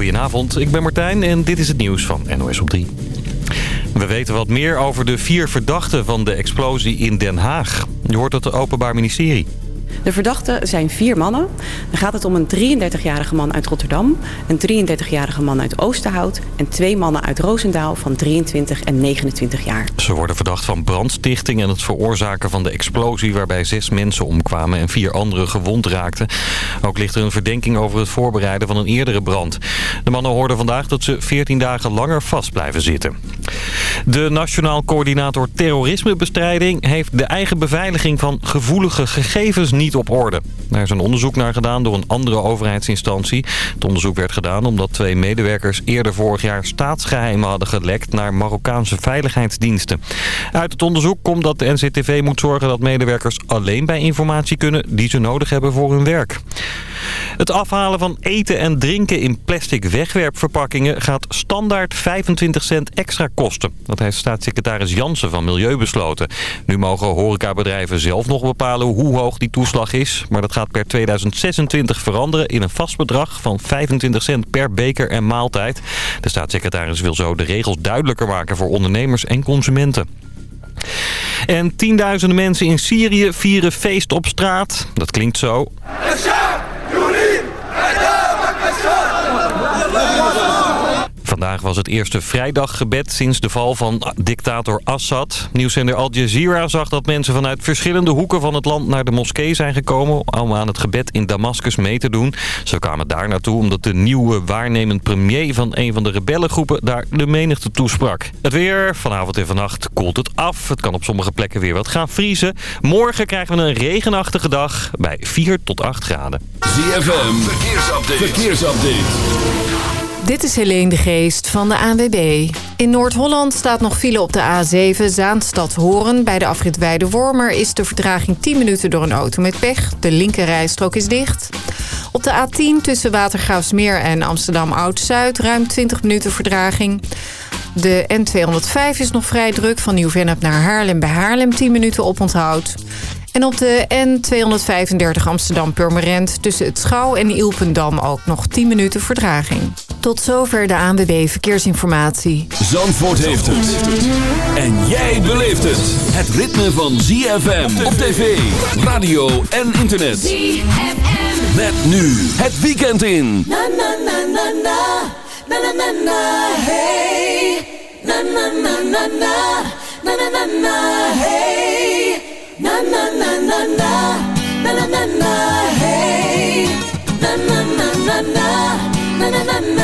Goedenavond, ik ben Martijn en dit is het nieuws van NOS op 3. We weten wat meer over de vier verdachten van de explosie in Den Haag. Je hoort het Openbaar Ministerie. De verdachten zijn vier mannen. Dan gaat het om een 33-jarige man uit Rotterdam, een 33-jarige man uit Oosterhout en twee mannen uit Roosendaal van 23 en 29 jaar. Ze worden verdacht van brandstichting en het veroorzaken van de explosie waarbij zes mensen omkwamen en vier anderen gewond raakten. Ook ligt er een verdenking over het voorbereiden van een eerdere brand. De mannen hoorden vandaag dat ze 14 dagen langer vast blijven zitten. De Nationaal Coördinator Terrorismebestrijding heeft de eigen beveiliging van gevoelige gegevens niet op orde. Daar is een onderzoek naar gedaan door een andere overheidsinstantie. Het onderzoek werd gedaan omdat twee medewerkers eerder vorig jaar staatsgeheimen hadden gelekt naar Marokkaanse veiligheidsdiensten. Uit het onderzoek komt dat de NCTV moet zorgen dat medewerkers alleen bij informatie kunnen die ze nodig hebben voor hun werk. Het afhalen van eten en drinken in plastic wegwerpverpakkingen gaat standaard 25 cent extra kosten. Dat heeft staatssecretaris Jansen van Milieu besloten. Nu mogen horecabedrijven zelf nog bepalen hoe hoog die toeslag is. Maar dat gaat per 2026 veranderen in een vast bedrag van 25 cent per beker en maaltijd. De staatssecretaris wil zo de regels duidelijker maken voor ondernemers en consumenten. En tienduizenden mensen in Syrië vieren feest op straat. Dat klinkt zo. Murder! Vandaag was het eerste vrijdaggebed sinds de val van dictator Assad. Nieuwszender Al Jazeera zag dat mensen vanuit verschillende hoeken van het land naar de moskee zijn gekomen... om aan het gebed in Damascus mee te doen. Ze kwamen daar naartoe omdat de nieuwe waarnemend premier van een van de rebellengroepen daar de menigte toesprak. Het weer, vanavond en vannacht koelt het af. Het kan op sommige plekken weer wat gaan vriezen. Morgen krijgen we een regenachtige dag bij 4 tot 8 graden. ZFM, verkeersupdate. verkeersupdate. Dit is Helene de Geest van de ANWB. In Noord-Holland staat nog file op de A7 Zaanstad-Horen. Bij de afrit Weide-Wormer is de vertraging 10 minuten door een auto met pech. De linkerrijstrook is dicht. Op de A10 tussen Watergraafsmeer en Amsterdam-Oud-Zuid ruim 20 minuten vertraging. De N205 is nog vrij druk van Nieuw-Vennep naar Haarlem bij Haarlem 10 minuten oponthoud. En op de N235 Amsterdam-Purmerend tussen het Schouw en Ilpendam ook nog 10 minuten vertraging. Tot zover de ANWB Verkeersinformatie. Zandvoort heeft het. En jij beleeft het. Het ritme van ZFM op tv, radio en internet. ZFM. Met nu het weekend in. Na na na na na. Na na na na. Hey. Na na na na na. Na na na na. Hey. Na na na na na. Na na na na. Hey. Na na na na na. Na na na na.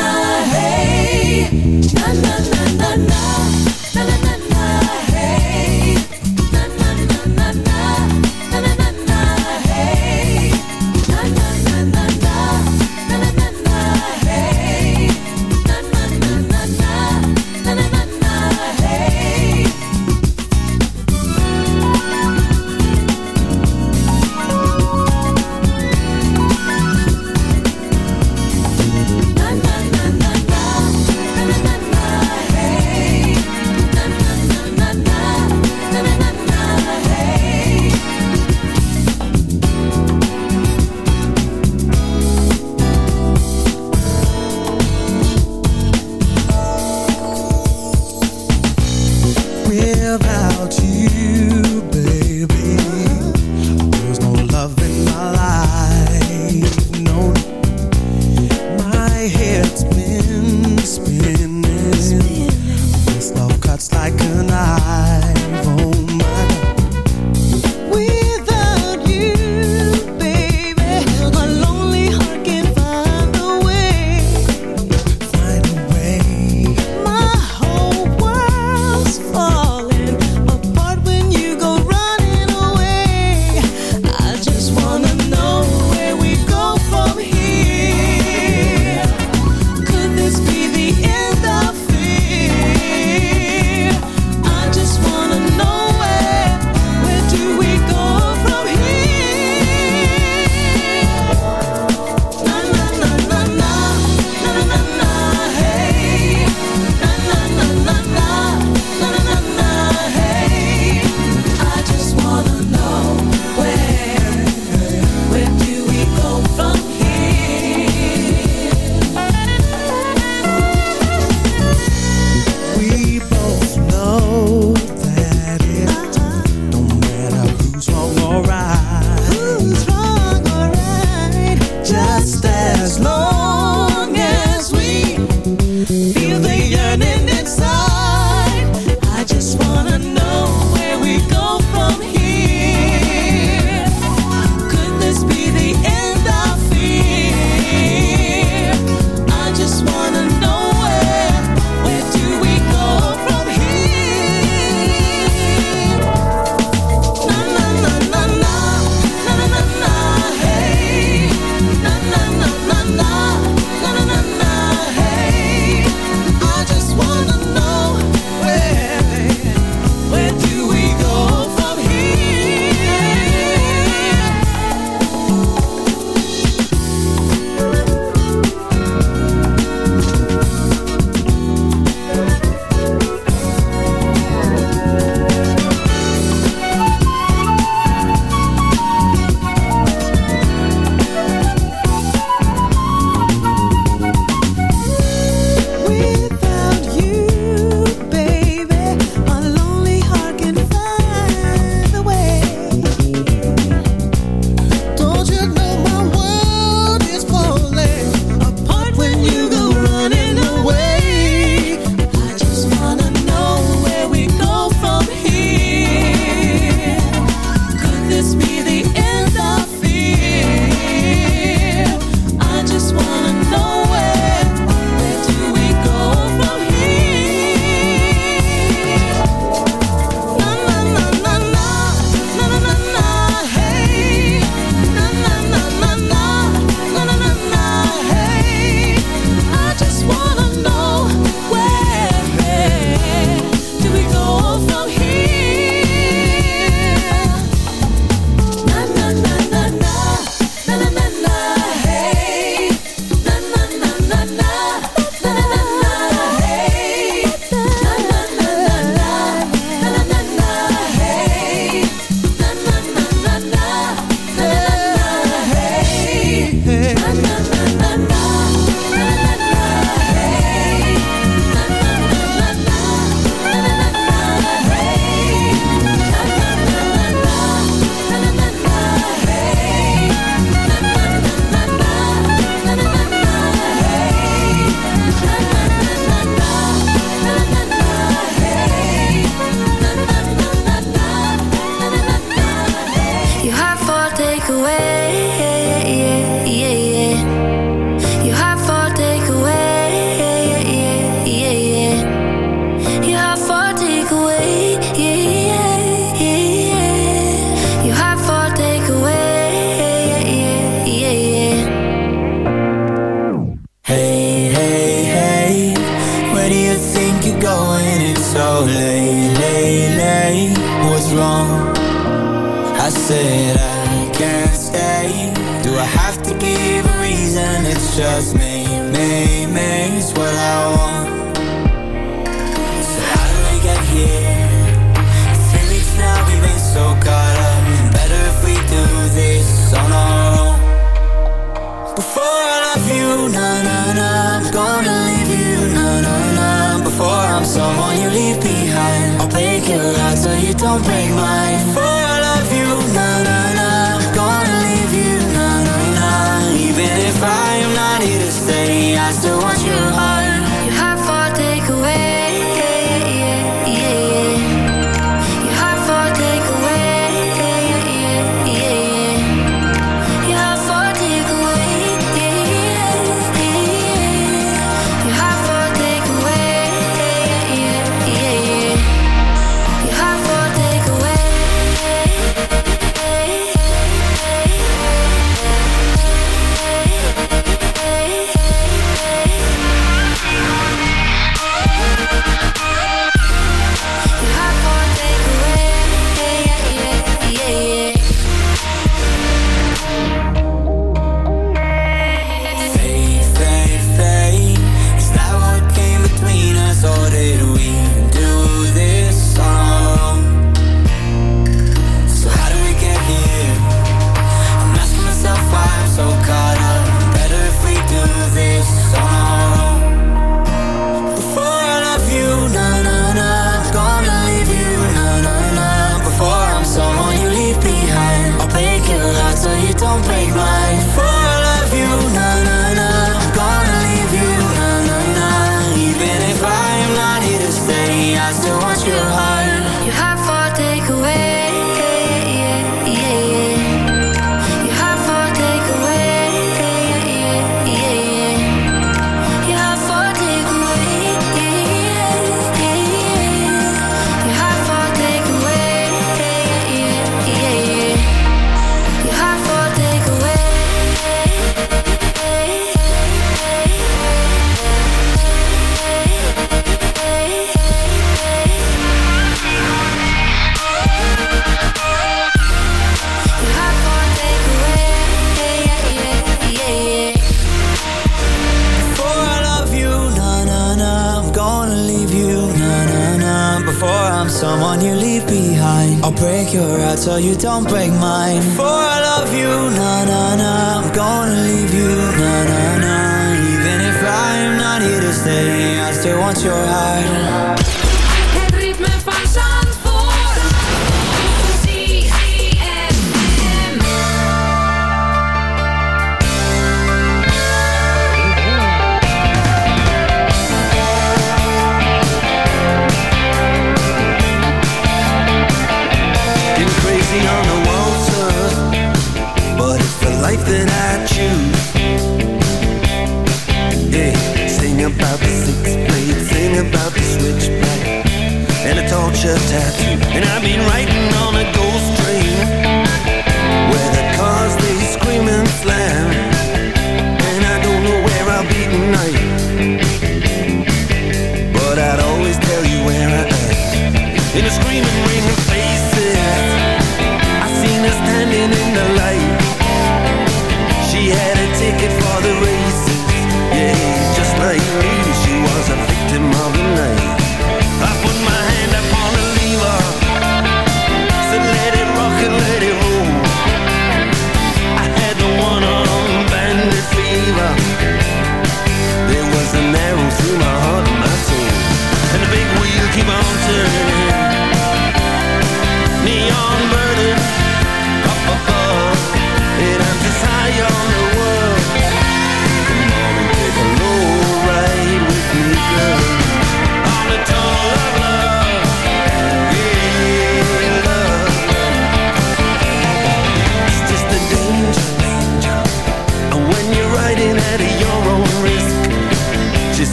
Want your heart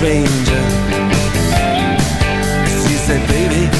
stranger. She said, baby,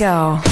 Let's go.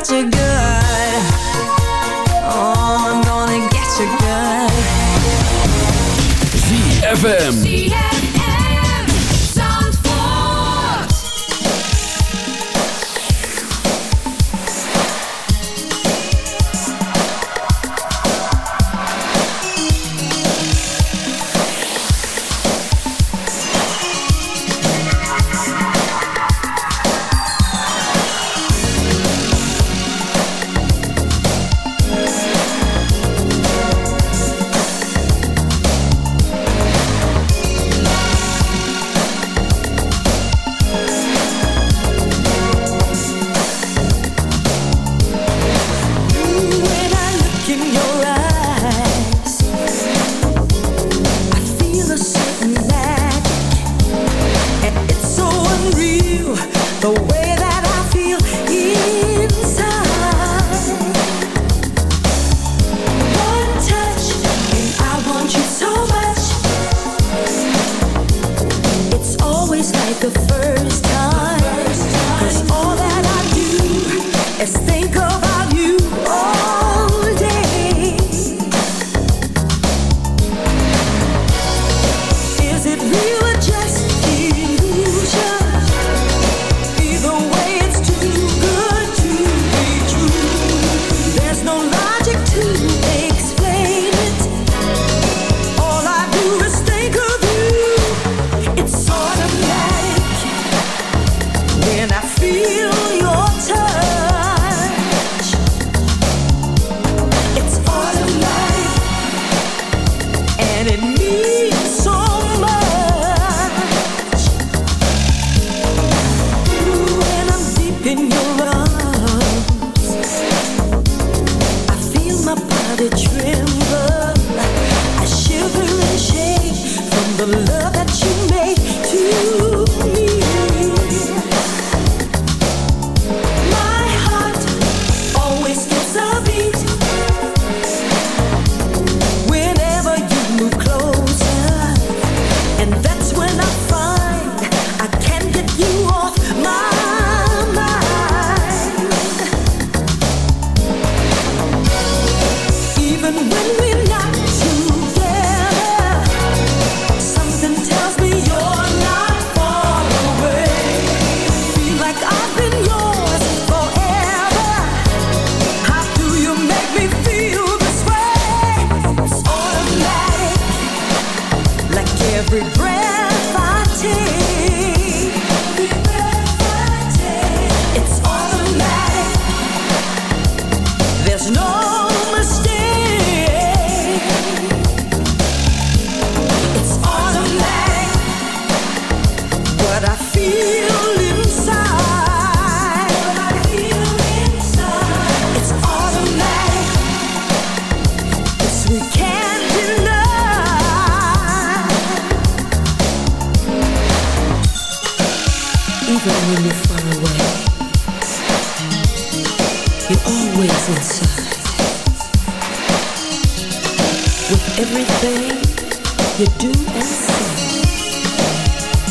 get you ZFM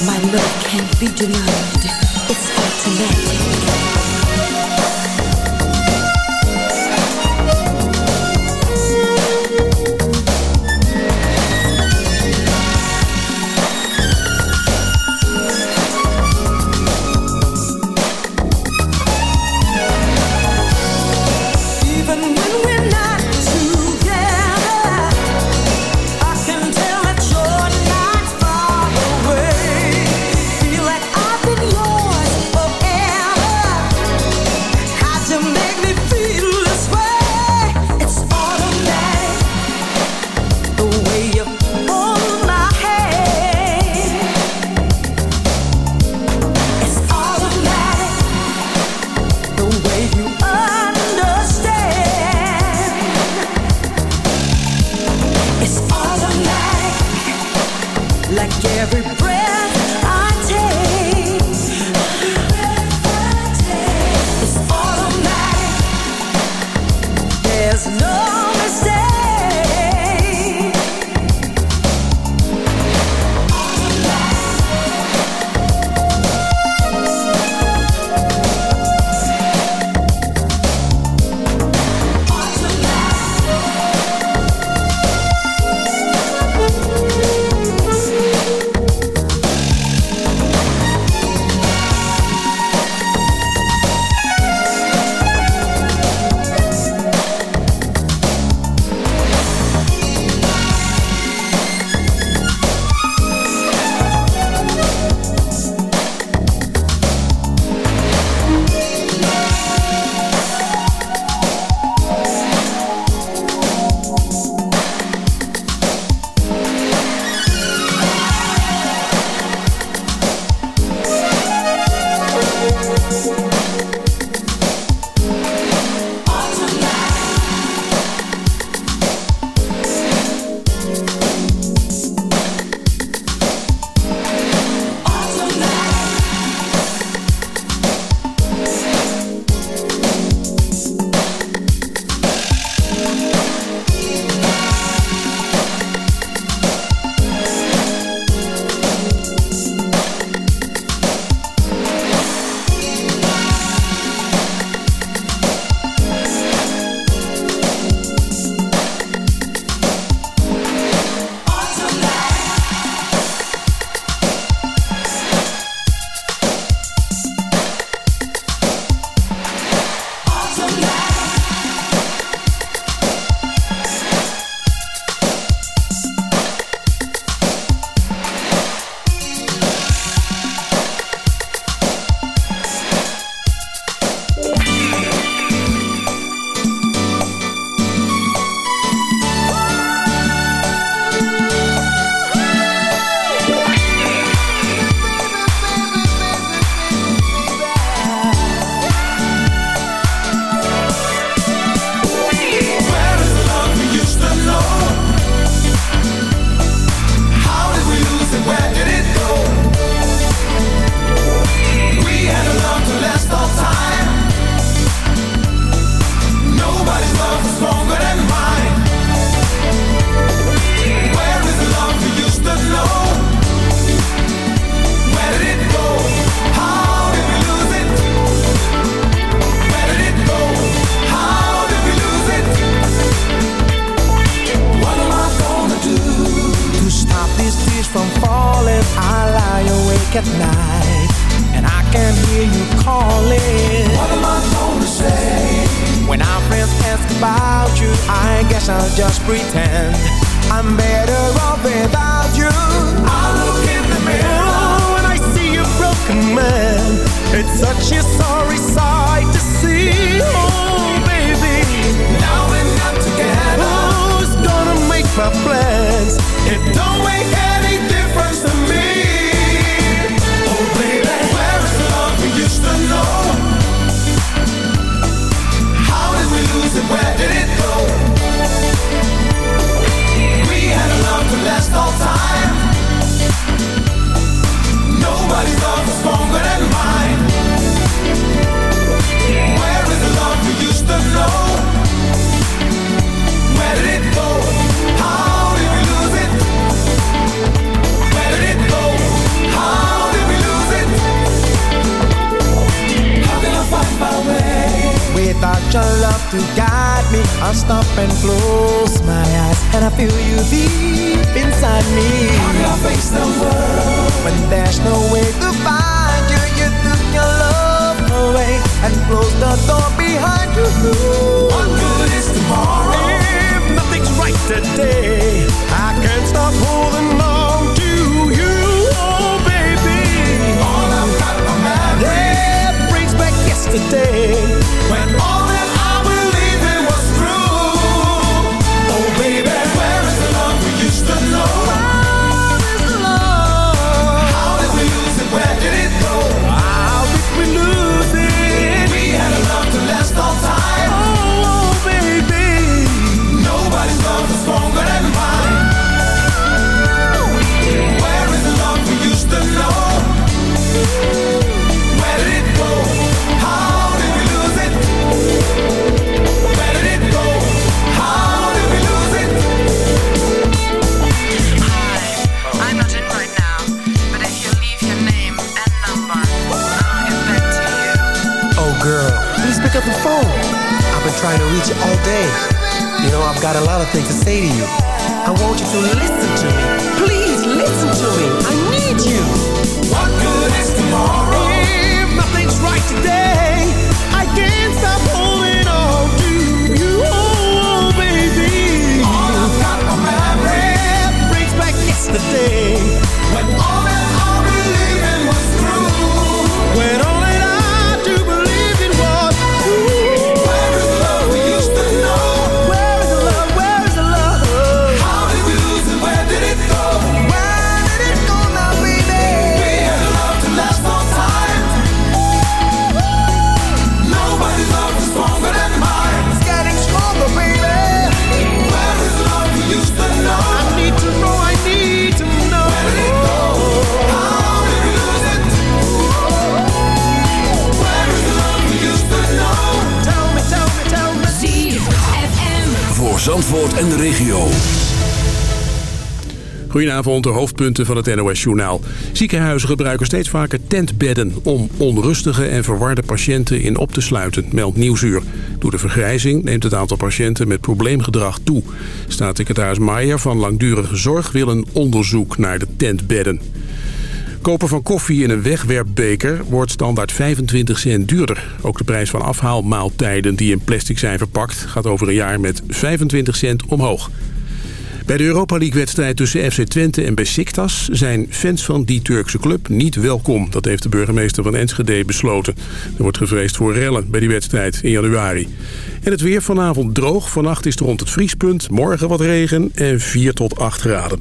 My love can't be denied, it's automatic. De hoofdpunten van het NOS-journaal. Ziekenhuizen gebruiken steeds vaker tentbedden om onrustige en verwarde patiënten in op te sluiten, meldt Nieuwsuur. Door de vergrijzing neemt het aantal patiënten met probleemgedrag toe. Staatssecretaris Maier van Langdurige Zorg wil een onderzoek naar de tentbedden. Kopen van koffie in een wegwerpbeker wordt standaard 25 cent duurder. Ook de prijs van afhaalmaaltijden die in plastic zijn verpakt... gaat over een jaar met 25 cent omhoog. Bij de Europa League-wedstrijd tussen FC Twente en Besiktas... zijn fans van die Turkse club niet welkom. Dat heeft de burgemeester van Enschede besloten. Er wordt gevreesd voor rellen bij die wedstrijd in januari. En het weer vanavond droog. Vannacht is het rond het vriespunt. Morgen wat regen en 4 tot 8 graden.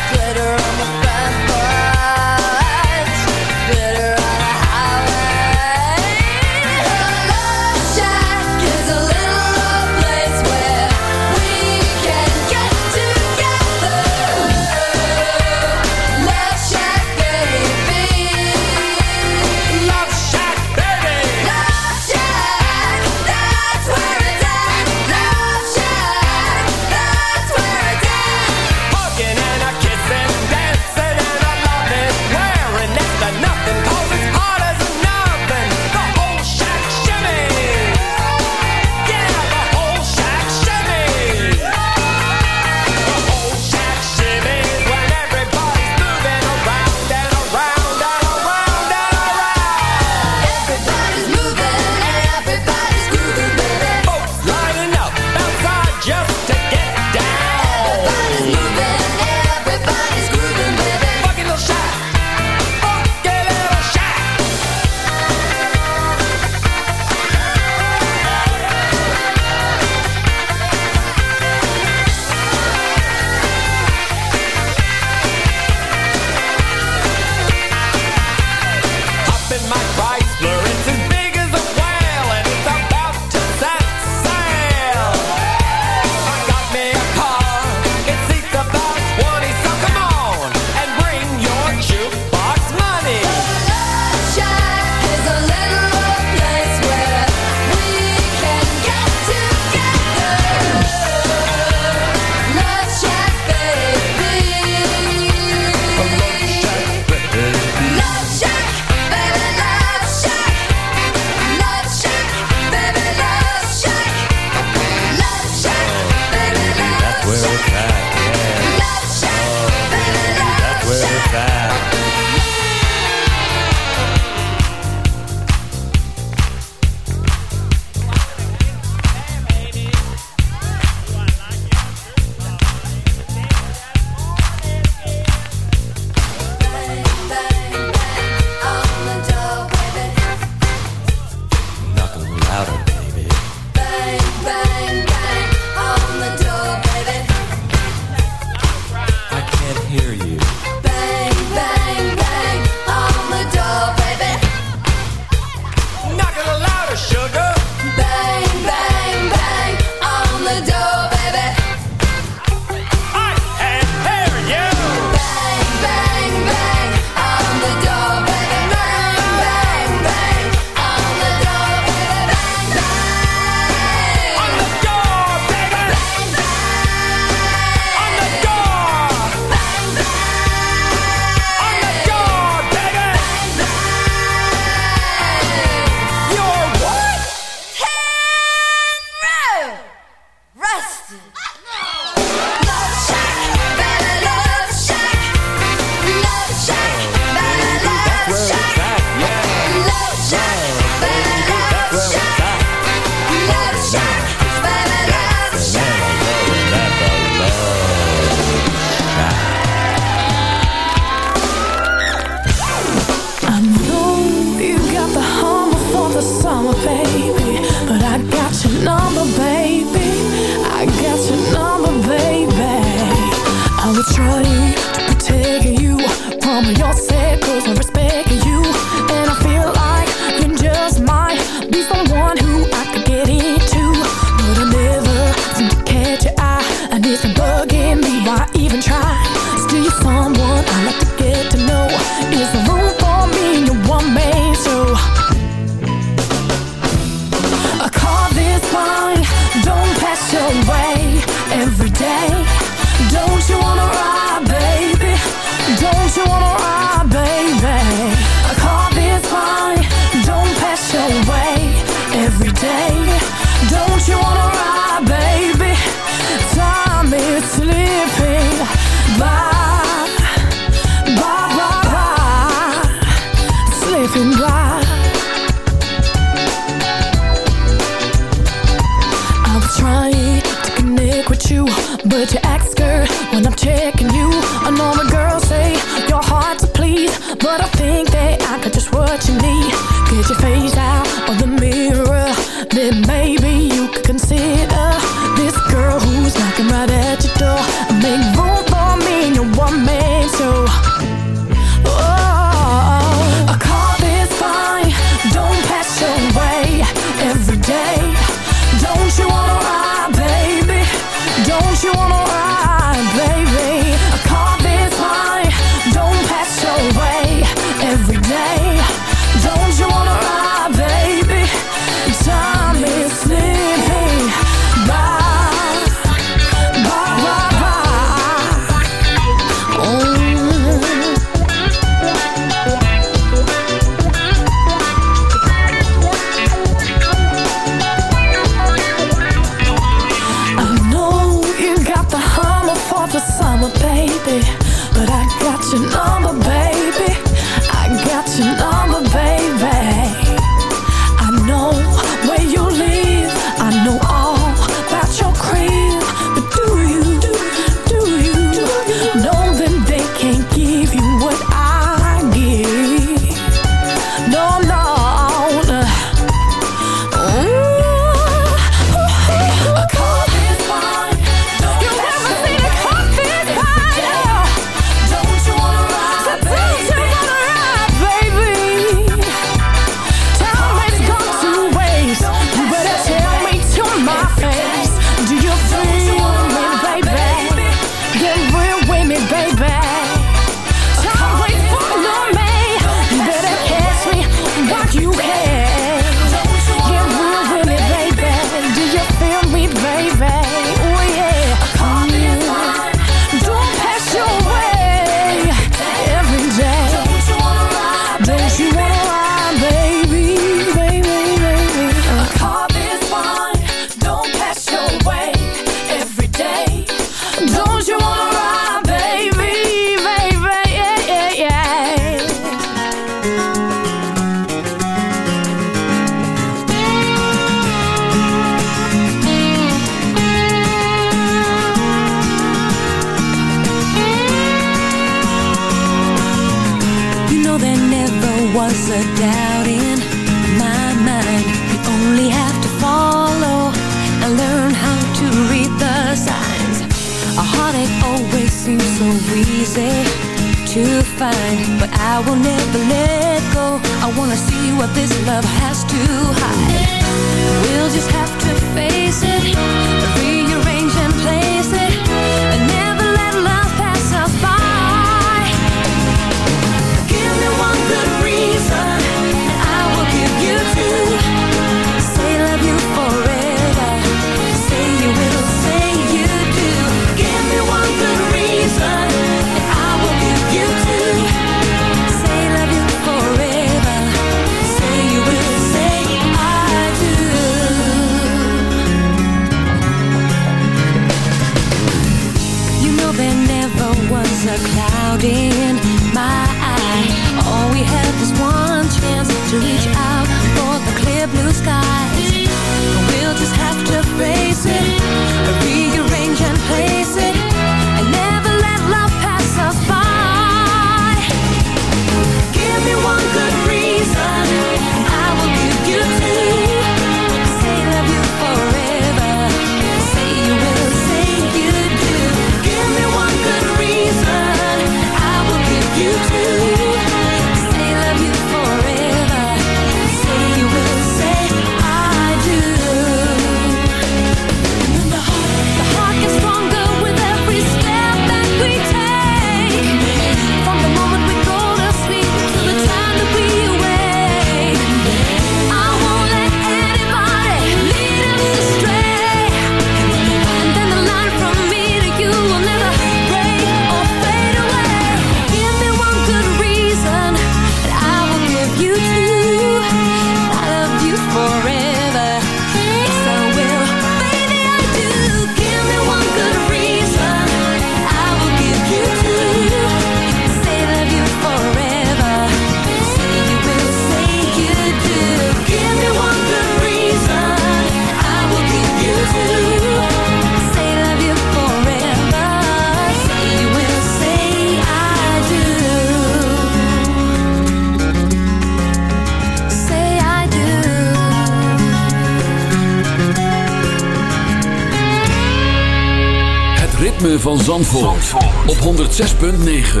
106.9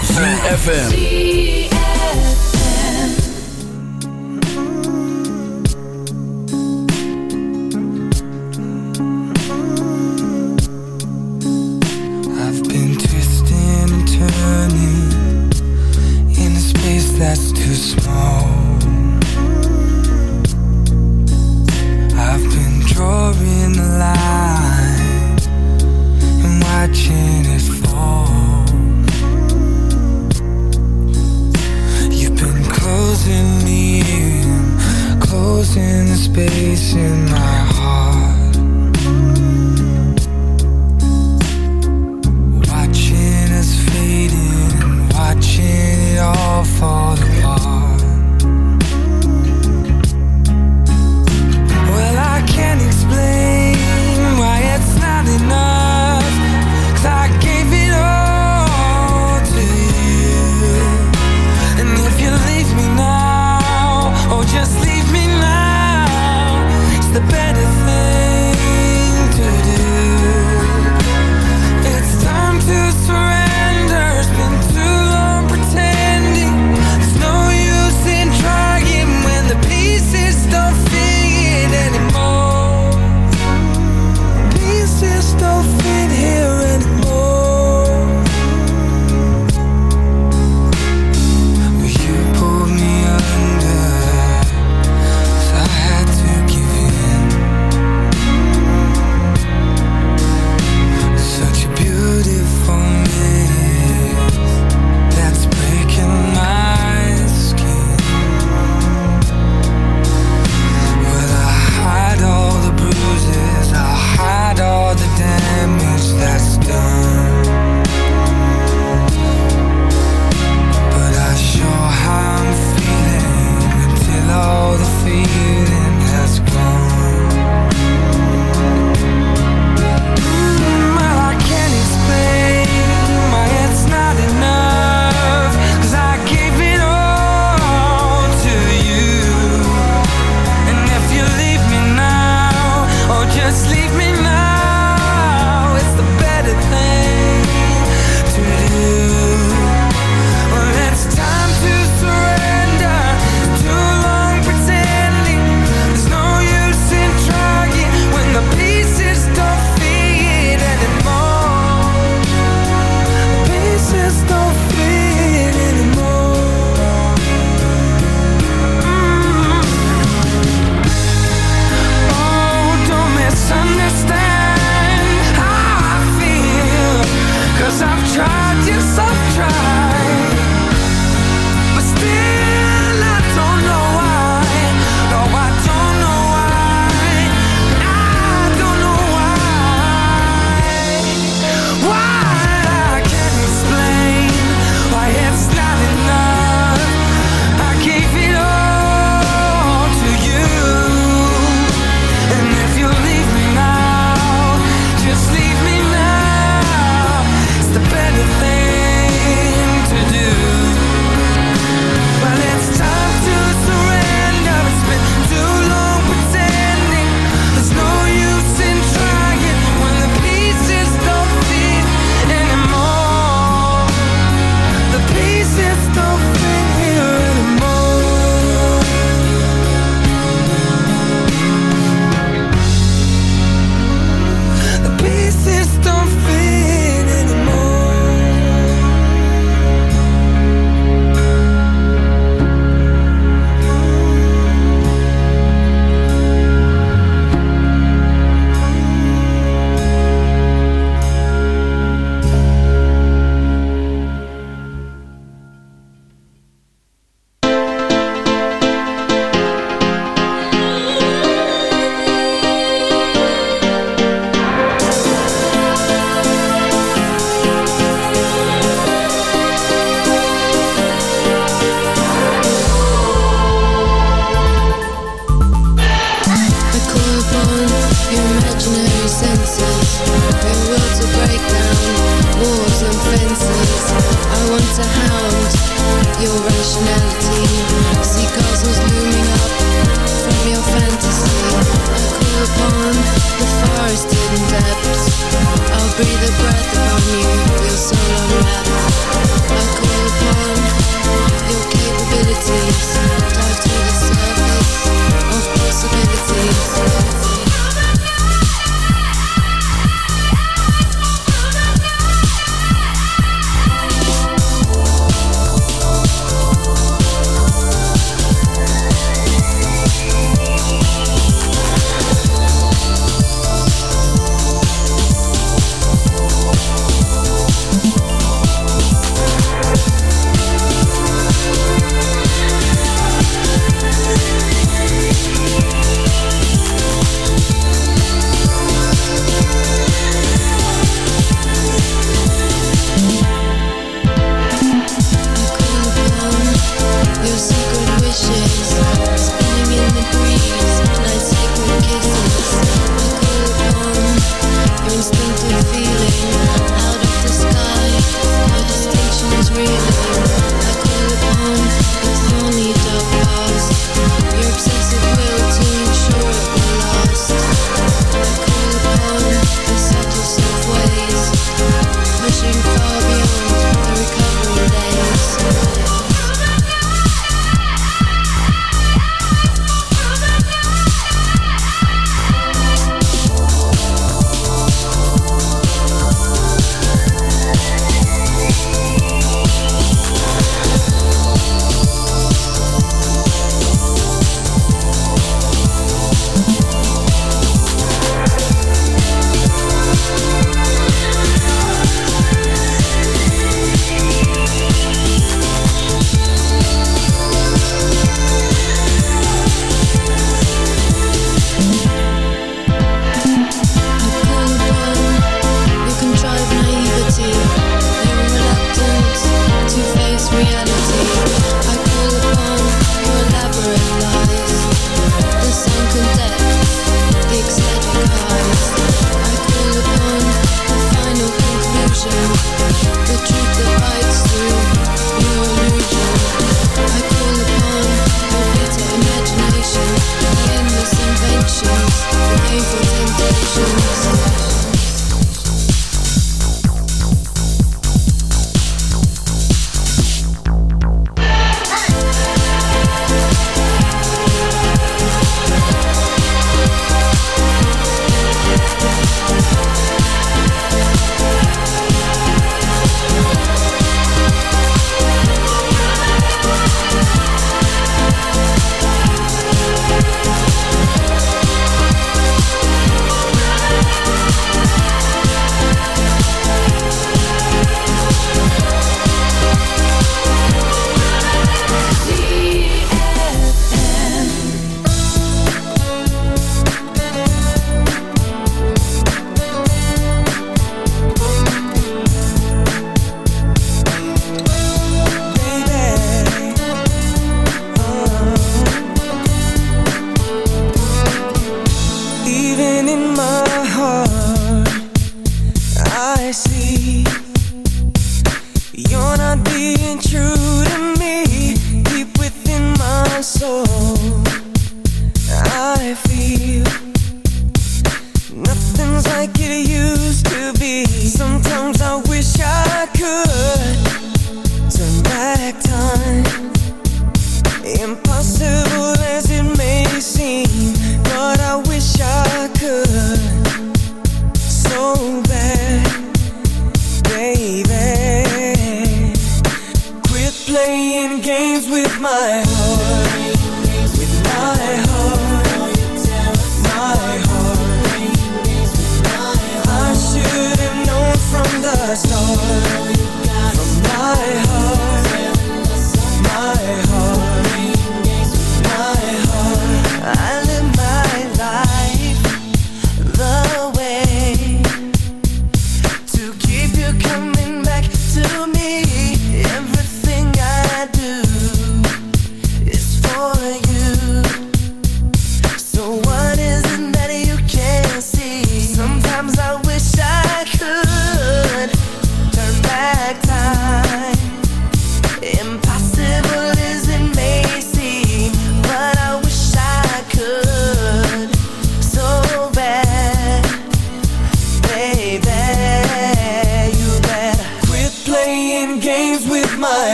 CFFM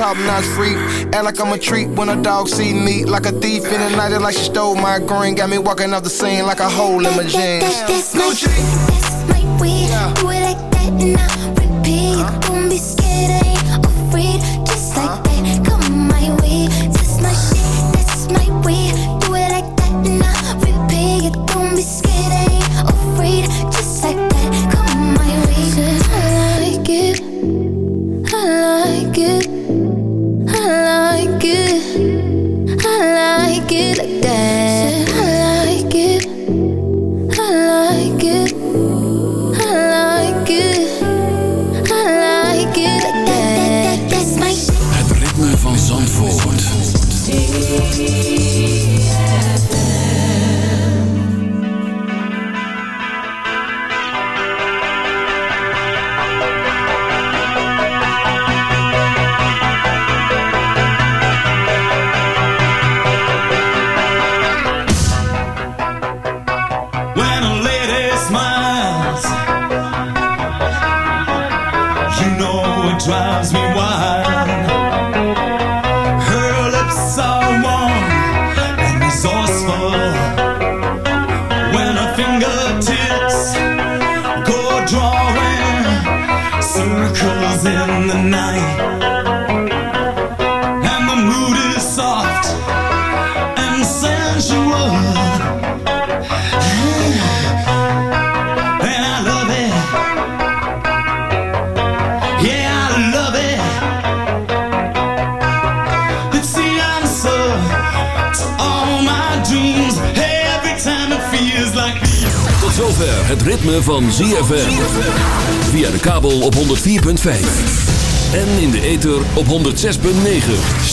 top notch freak. Act like I'm a treat when a dog see me. Like a thief in the night, like she stole my green. Got me walking off the scene like a hole in my jeans. That's, that's my, that's my weed. Yeah. Do it like that and I